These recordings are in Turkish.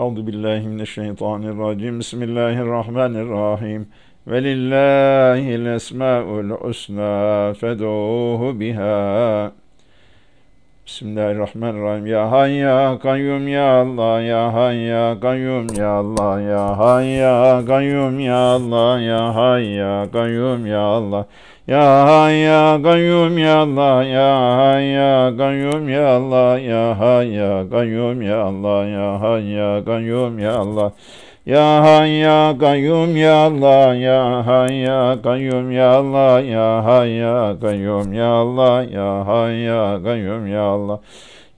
أعوذ بالله من الشيطان الرجيم. بسم الله الرحمن الرحيم. ولله الأسماء الحسنى فادعوه بها. Bismillahirrahmanirrahim. Ya Hay ya Kayyum ya Allah ya Hay ya Kayyum ya Allah ya Hay ya Kayyum ya Allah ya Hay ya Kayyum ya Allah. Ya Hay ya Kayyum ya Allah ya Hay ya Kayyum ya Allah ya Hay ya Kayyum ya Allah ya Hay ya Kayyum ya Allah. Hay ya Kayyum ya Allah ya Hay ya Kayyum ya Allah ya Hay ya Kayyum ya Allah ya Hay ya Kayyum ya Allah.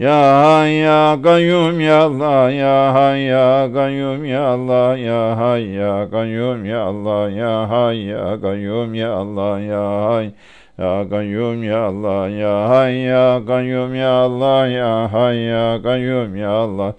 Ya Hay ya Kayyum ya Allah ya Hay ya Kayyum ya Allah ya Hay ya Kayyum ya Allah ya Hay ya Kayyum ya Allah ya Hay ya Kayyum ya Allah ya Hay ya Kayyum ya Allah ya Hay ya Kayyum ya Allah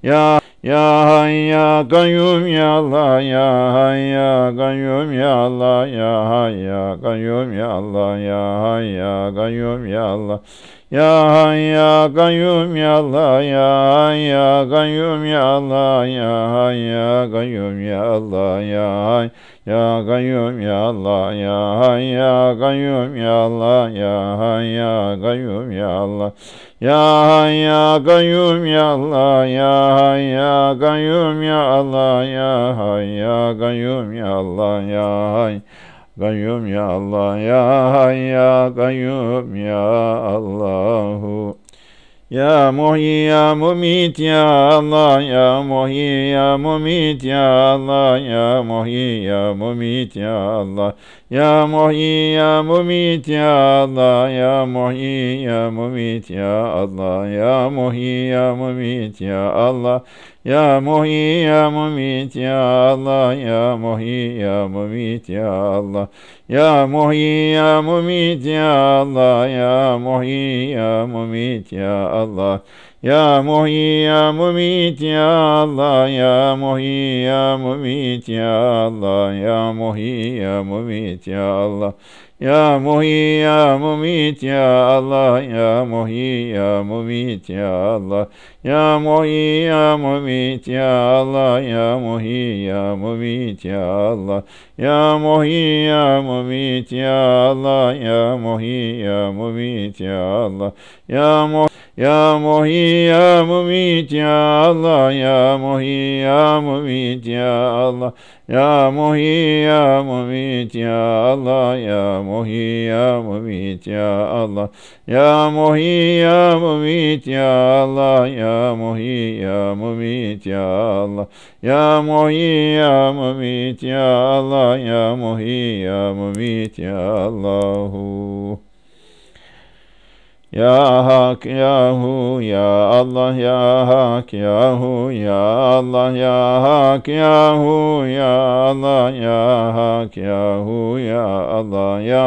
ya ya Hay ya Kayyum ya Allah ya Hay ya Kayyum ya Allah ya Hay ya Kayyum ya Allah ya Hay ya Kayyum ya Allah ya Hay ya Kayyum ya Allah ya Hay ya Kayyum ya Allah ya Hay ya Kayyum ya Allah ya Hay ya Kayyum ya Allah ya Hay ya Kayyum ya Allah ya Hay ya Kayyum ya Allah ya Hay ya Kayyum ya Allah ya Hay ya Kayyum ya Allah ya Hay ya Kayyum ya Allah ya Hay Kayyum ya Allah ya Hay ya Kayyum ya Allahu ya Muhyi ya Mumit ya Allah ya Muhyi ya Mumit ya Allah ya Muhyi ya Mumit ya Allah ya Muhyi ya Mumit ya Allah ya Muhyi ya Mumit ya Allah ya Muhyi ya Mumit ya Allah ya Muhyi ya Mumit ya Allah ya Muhyi ya Mumit ya Allah يا محيي يا مميت يا الله يا محيي يا مميت يا الله. يا محيي يا مميت يا الله. يا محيي يا مميت يا الله. يا محيي يا مميت يا الله. يا مهي يا مميت يا الله يا مهي يا مميت يا الله. يا مهي يا مميت يا الله. يا مهي يا مميت يا الله. يا مهي يا مميت يا الله. يا مهي يا مميت يا الله. يا مهي ya Muhyi ya Mumit ya Allah ya Muhyi ya Mumit ya Allah ya Muhyi ya Mumit ya Allah ya Muhyi ya Mumit ya Allah ya Muhyi ya Mumit ya Allah ya Muhyi ya Mumit ya Allah ya Muhyi ya Mumit ya Allah ya Muhyi ya Mumit ya Allahu ya Hak ya Hu ya Allah ya Hak ya Hu ya Allah ya Hak ya Hu ya Allah ya Hak ya Hu ya Allah ya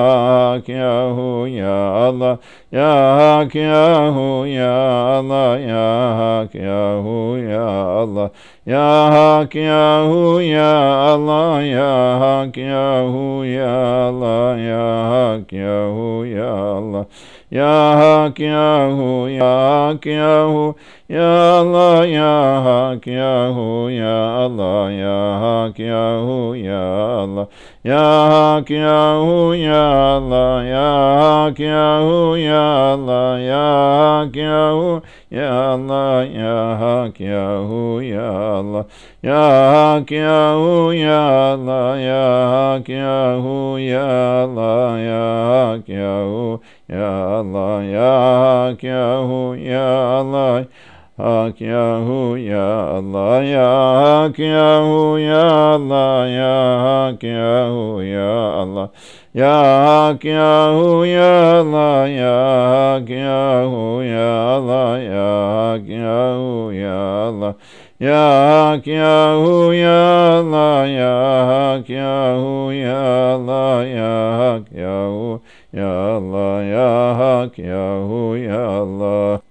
Hak ya Hu ya Allah ya Hak ya Hu ya Allah ya Hak ya Hu ya Allah ya Hak ya Hu ya Allah ya Hak ya Hu ya Allah ya Hak ya Hu ya Allah. Ya Hak ya Hu ya Hak ya Hu ya Allah ya Hak ya Hu ya Allah ya Hak ya Hu ya Allah. Ya Hak ya Hu ya Allah. Ya Hak ya Allah. Ya ya Allah. Ya ya Allah. Ya ya Allah. Ya ya Allah. Ya ya ya Allah ya ya Hu ya Allah Hak Yahu ya Allah ya Hak ya Allah ya Hak ya Allah ya Hak ya Allah ya Hak ya Allah ya Hak ya Allah ya Hak ya Allah ya Hak ya Allah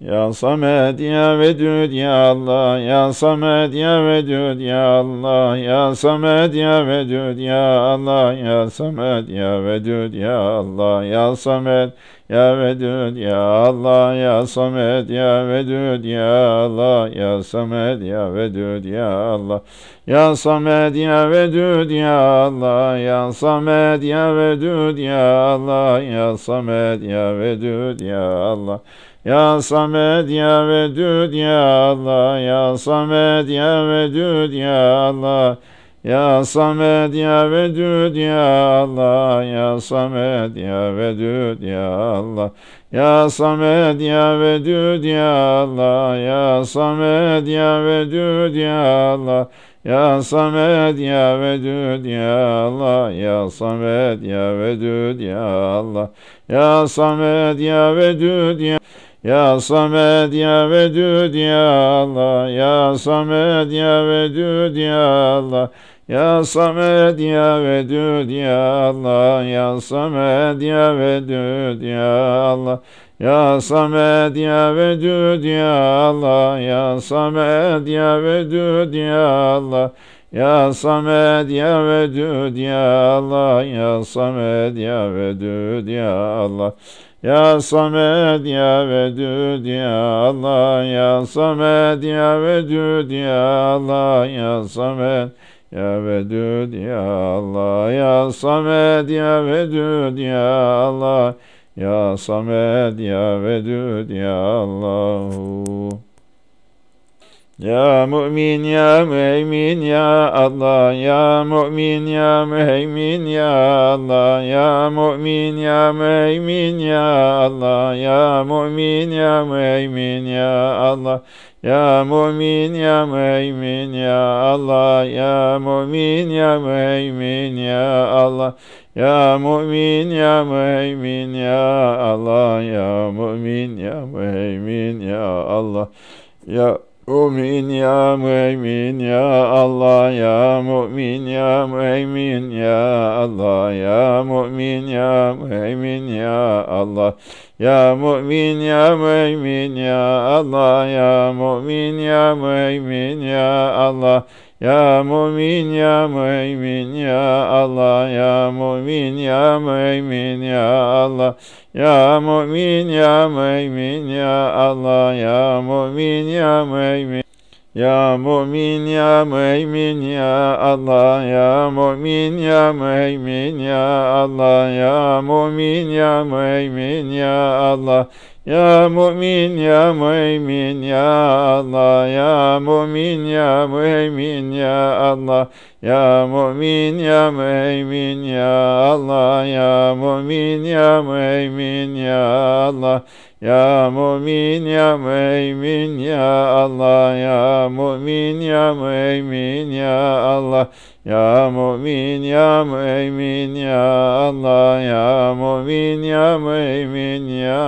Ya Samed ya Vedud ya Allah Ya Samed ya Vedud ya Allah Ya Samed ya Vedud ya Allah Ya Samed ya Vedud ya Allah Ya Samed ya Vedud ya Allah Ya Samed ya Vedud ya Allah Ya Samed ya Vedud ya Allah. Ya Samed ya Vedud ya Allah. Ya Samed ya Vedud ya Allah. Ya Samed ya Vedud ya Allah. Ya Samed ya Vedud ya Allah. Ya Samed ya Vedud ya Allah Ya Samed ya Vedud ya Allah. Ya Samed ya Vedud ya Allah. Ya Samed ya Vedud ya Allah. Ya Samed ya Vedud ya Allah. Ya Samed ya Vedud ya Allah. Ya Samed ya Vedud ya Allah. Ya Samed ya Vedud ya ya Samed ya Vedud ya Allah. Ya Samed ya Vedud ya Allah Ya Samed ya Vedud ya Allah. Ya Samed ya Vedud ya Allah. Ya Samed ya Vedud ya Allah. Ya Samed ya Vedud ya Allah. Ya Samed ya Vedud ya Allah. Ya Samed ya Vedud ya Allah. Ya Samed ya Vedud ya Allah. Ya Samed ya Vedud ya Allah. Ya Samed ya Vedud ya Allah Ya Samed ya Vedud ya Allah. Ya Samed ya Vedud ya Allah ya mümin ya mümin ya Allah ya mümin ya mümin ya Allah ya mümin ya mümin ya Allah ya mümin ya mümin ya Allah ya mümin ya mümin ya Allah ya mümin ya mümin ya Allah ya mümin ya mümin ya Allah ya mümin ya mümin ya Allah ya Mümin ya mümin ya Allah ya mümin ya mümin ya Allah ya mümin ya mümin ya Allah ya mümin ya mümin ya Allah ya mümin ya mümin ya Allah ya mümin ya mümin ya Allah ya mümin ya mümin ya Allah ya mümin ya mümin ya Allah ya mümin ya mümin ya mümin ya mümin ya Allah ya mümin ya mümin ya Allah ya mümin ya mümin ya Allah ya mümin ya mümin ya Allah ya mümin ya mümin ya Allah ya mümin ya mümin ya Allah ya mümin ya mümin ya Allah ya mümin ya mümin ya Allah ya mümin ya mümin ya Allah ya mümin ya mümin ya Allah ya mümin ya mümin ya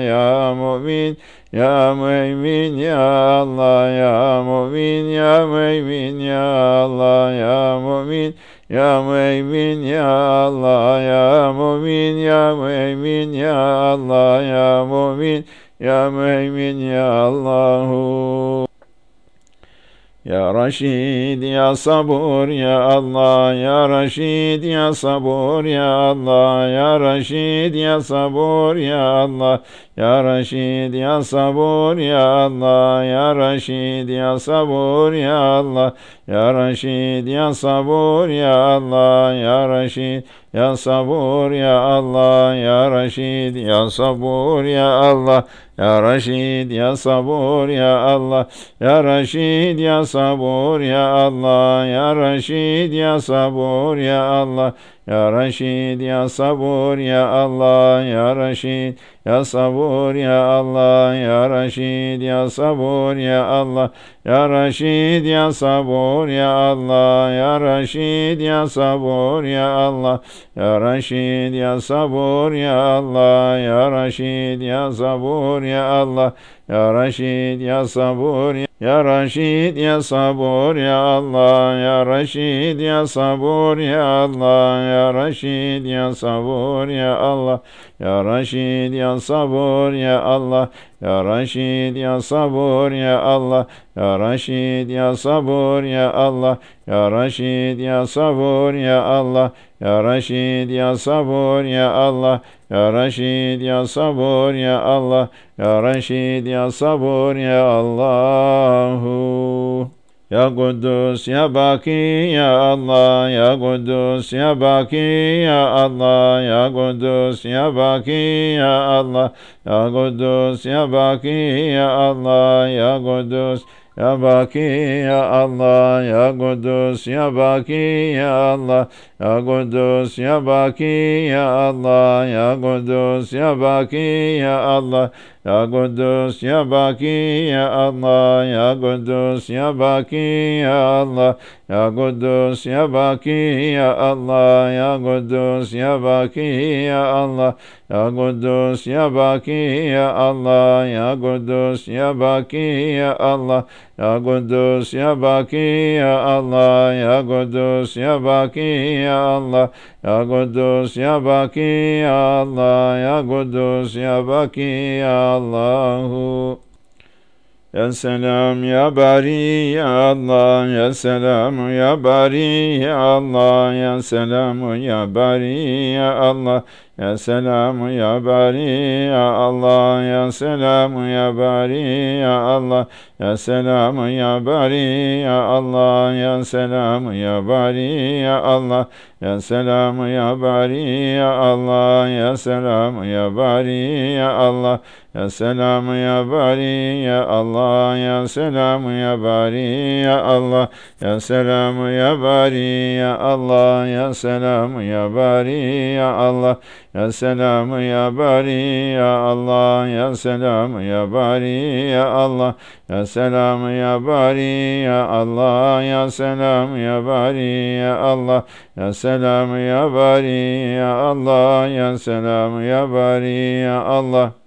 Ya mümin ya mümin ya Allah ya mümin ya mümin ya Allah ya mümin ya mümin ya Allah ya mümin ya mümin ya Allah ya mümin ya mümin ya Allahu ya Raşid ya sabur ya Allah ya Raşid ya sabur ya Allah ya Raşid ya sabur ya Allah ya Raşid ya sabur ya Allah. Ya Raşid ya sabur ya Allah. Ya Raşid ya sabur ya Allah. Ya Raşid ya sabur ya Allah. Ya Raşid ya sabur ya Allah. Ya Raşid ya sabur ya Allah. Ya Raşid ya sabur ya Allah. Ya Raşid ya sabur ya Allah Ya Raşid ya sabur ya Allah Ya Raşid. Ya sabur ya Allah Ya Raşid. Ya sabur ya Allah. Ya Raşid ya sabur ya Allah. Ya Raşid ya sabur ya Allah. Ya Raşid ya sabur ya Allah. Ya Raşid ya sabur ya Allah. Ya Raşid ya sabur ya ya Raşid ya sabur ya Allah. Ya Raşid ya sabur ya Allah. Ya Raşid ya sabur ya Allah. Ya Raşid ya sabur ya Allah. Ya Raşid ya sabır ya Allah. Ya Raşid ya sabır ya Allah. Ya Raşid ya sabır ya Allah. Ya Raşid ya sabır ya Allah. Ya Raşid ya sabır ya Allah يا رشيد يا صبور يا الله. يا قدوس يا باقي يا الله. يا قدوس يا باقي يا الله. يا قدوس يا باقي يا الله. يا قدوس يا باقي يا الله. يا قدوس يا باقي يا الله. يا قدوس يا باقي يا الله. Ya Kudüs ya Baki ya Allah ya Kudüs ya Baki ya Allah ya Kudüs ya Baki ya Allah ya Kudüs ya Baki ya Allah ya Kudüs ya ya Allah ya Kudüs ya ya Allah ya Kudüs ya ya Allah ya Kudüs ya ya Allah ya ya Allah ya ya Allah ya Kudüs ya Baki ya Allah ya Kudüs ya Baki ya Allahu. Ya selam ya bari ya Allah ya selam ya bari ya Allah ya selam ya bari ya Allah ya selam ya bari ya Allah. Ya selam ya bari ya Allah. Ya selam ya bari ya Allah. Ya selam ya bari ya Allah ya selam ya bari ya Allah. Ya selam ya bari ya Allah. Ya selam ya bari ya Allah. Ya selam ya bari ya Allah. Ya selam ya bari ya Allah. Ya selam ya bari ya Allah. Ya selam ya bari ya Allah. Ya selam ya bari ya Allah ya selam ya bari ya Allah ya selam ya bari ya Allah. Ya selam ya bari ya Allah. Ya selam ya bari ya Allah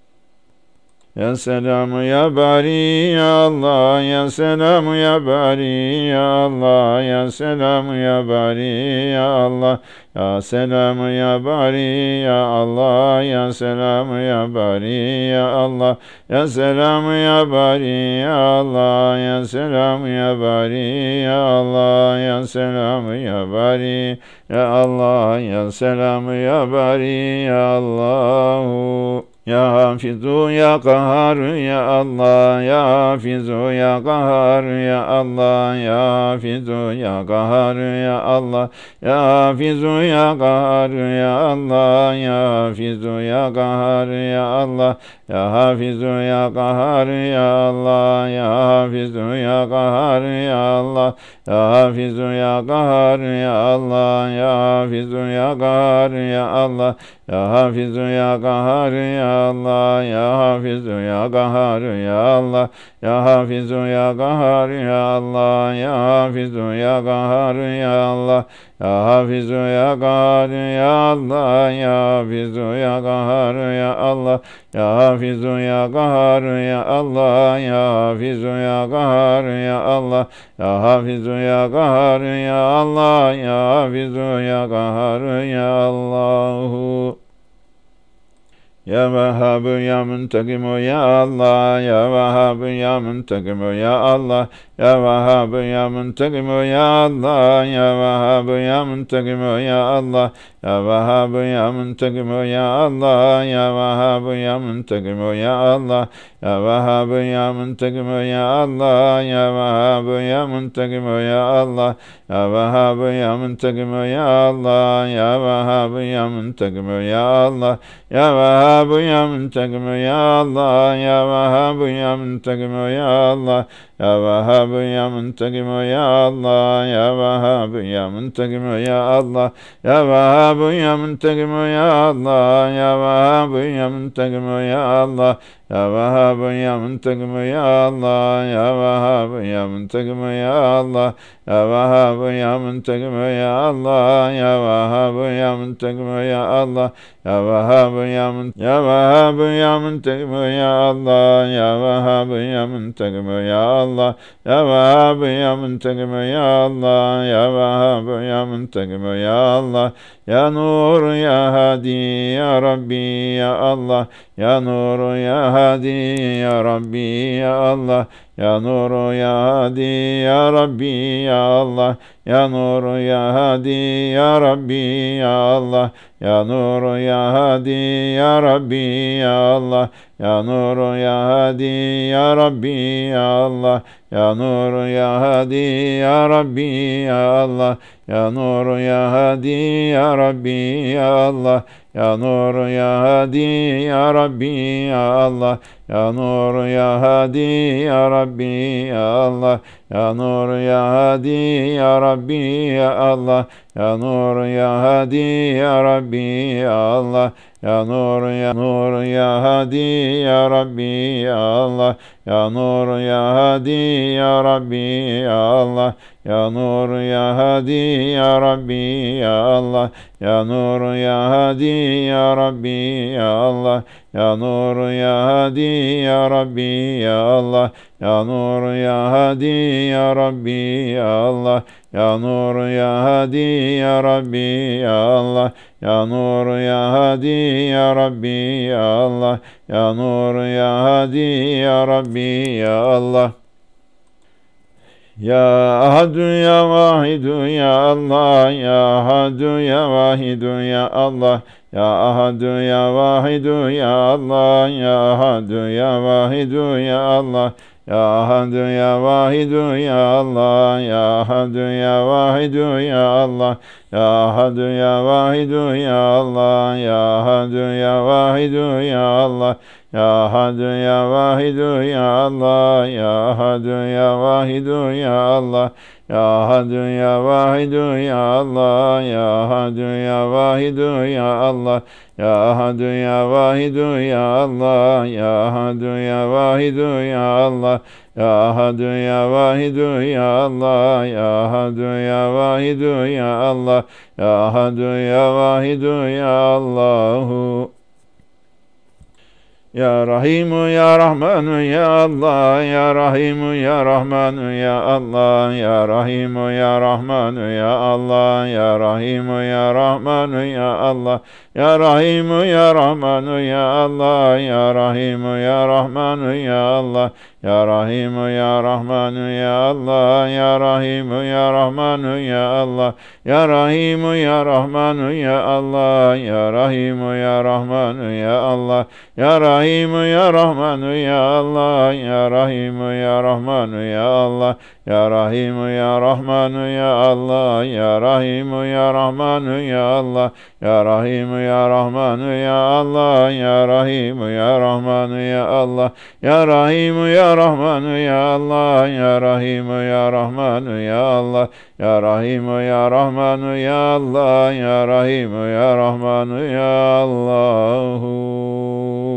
ya selam ya bari ya Allah. Ya selam ya bari ya Allah. Ya selam ya bari ya Allah. Ya selam ya bari ya Allah. Ya selam ya bari ya Allah. Ya selam ya bari ya Allah. Ya selam ya bari ya Allah. Ya selam ya bari ya Allah. Ya selam ya bari ya Allah ya Hafizu ya Kahhar ya Allah. Ya Hafizu ya Kahhar ya Allah. Ya Hafizu ya Kahhar ya Allah. Ya Hafizu ya Kahhar ya Allah. Ya Hafizu ya Kahhar ya Allah. Ya Hafizu ya Kahhar ya Allah. Ya Hafizu ya Kahhar ya Allah. Ya Hafizu ya Kahhar ya Allah. Ya Hafizu ya Kahhar ya Allah ya Hafizu ya Kahhar ya Allah ya Hafizu ya Kahhar ya Allah ya Hafizu ya Kahhar ya Allah ya Hafizu ya Kahhar ya Allah ya Hafizu ya Kahhar ya Allah ya Hafizu ya Kahhar ya Allah. Ya Hafizu ya Kahhar ya Allah. Ya Hafizu ya Kahhar ya Allah. Ya Hafizu ya Kahhar ya Allah. Ya Hafizu ya Kahhar ya Allahu. Ya Vehhab ya Muntakim ya Allah. Ya Vehhab ya Muntakim ya Allah ya Vehhab ya Muntakim ya Allah ya Vehhab ya Muntakim ya Allah ya Vehhab ya Muntakim ya Allah ya Vehhab ya Muntakim ya Allah ya Vehhab ya Muntakim ya Allah ya Vehhab ya Muntakim ya Allah ya Vehhab ya Muntakim ya Allah ya Vehhab ya Muntakim ya Allah ya Vehhab ya Muntakim ya Allah ya Vehhab ya Muntakim ya Allah ya Vehhab ya Muntakim ya Allah. Ya Vehhab ya Muntakim ya Allah. Ya Vehhab ya Muntakim ya Allah. Ya Vehhab ya Muntakim ya Allah يا وهاب يا منتقم يا الله يا وهاب يا منتقم يا الله يا وهاب يا منتقم يا الله يا وهاب يا منتقم يا الله يا وهاب يا من يا وهاب يا منتقم يا الله يا وهاب يا منتقم يا الله يا وهاب يا منتقم يا الله يا وهاب يا منتقم يا الله يا نور يا هادي يا ربي يا الله يا نور يا Hadi ya Rabbi ya Allah. Ya Nur ya Hadi ya Rabbi ya Allah Ya Nur ya Hadi ya Rabbi ya Allah. Ya Nur ya Hadi ya Rabbi ya Allah. Ya Nur ya Hadi ya Rabbi ya Allah. Ya Nur ya Hadi ya Rabbi ya Allah. Ya Nur ya Hadi ya Rabbi ya Allah. Ya Nur ya Hadi ya Rabbi ya Allah. Ya Nur ya Hadi ya Rabbi ya Allah Ya Nur ya Hadi ya Rabbi ya Allah Ya Nur ya Hadi ya Rabbi ya Allah. Ya Nur ya Nur ya Hadi ya Rabbi ya Allah. Ya Nur ya Hadi ya Rabbi ya Allah. Ya Nur ya Hadi ya Rabbi ya Allah. Ya Nur ya Hadi ya Rabbi ya Allah. Ya Nur ya Hadi ya Rabbi ya Allah. Ya Nur ya Hadi ya Rabbi ya Allah Ya Nur ya Hadi ya Rabbi ya Allah. Ya Nur ya Hadi ya Rabbi ya Allah. Ya Nur ya Hadi ya Rabbi ya Allah. Ya Ahadu ya Vahidu ya Allah. Ya Ahadu ya Vahidu ya Allah. Ya Ahadu ya Vahidu ya Allah. Ya Ahadu ya Vahidu ya Allah Ya Ahadu ya Vahidu ya Allah. Ya Ahadu ya Vahidu ya Allah. Ya Ahadu ya Vahidu ya Allah. Ya Ahadu ya Vahidu ya Allah. Ya Ahadu ya Vahidu ya Allah. Ya Ahadu ya Vahidu ya Allah Ya Ahadu ya Vahidu ya Allah Ya Ahadu ya Vahidu ya Allah Ya Ahadu ya Vahidu ya Allah Ya Ahadu ya Vahidu ya Allah Ya Ahadu ya Vahidu ya Allah Ya Ahadu ya Vahidu ya Allah Ya Ahadu ya Vahidu ya Allahu Ya Rahimu Ya Rahmanu Ya Allah. Ya Rahimu Ya Rahmanu Ya Allah. Ya Rahimu Ya Rahmanu Ya Allah. Ya Rahimu Ya Rahmanu Ya Allah Ya Rahimu Ya Rahmanu Ya Allah Ya Rahimu Ya Rahmanu Ya Allah Ya Rahimu Ya Rahmanu Ya Allah Ya Rahimu Ya Rahmanu Ya Allah Ya Rahimu Ya Rahmanu Ya Allah Ya Rahimu Ya Rahmanu Ya Allah Ya Rahimu Ya Rahmanu Ya Allah Ya Rahimu Ya Rahmanu Ya Allah Ya Rahimu Ya Rahmanu Ya Allah Ya Rahimu Ya Rahmanu Ya Allah Ya Rahimu Ya Rahmanu Ya Allah Ya Rahimu Ya Rahmanu Ya Allah Ya Rahimu Ya Rahmanu Ya Allah Ya Rahimu Ya Rahmanu Ya Allah Ya Rahimu Ya Rahmanu Ya Allah Ya Rahimu Ya Rahmanu Ya Allah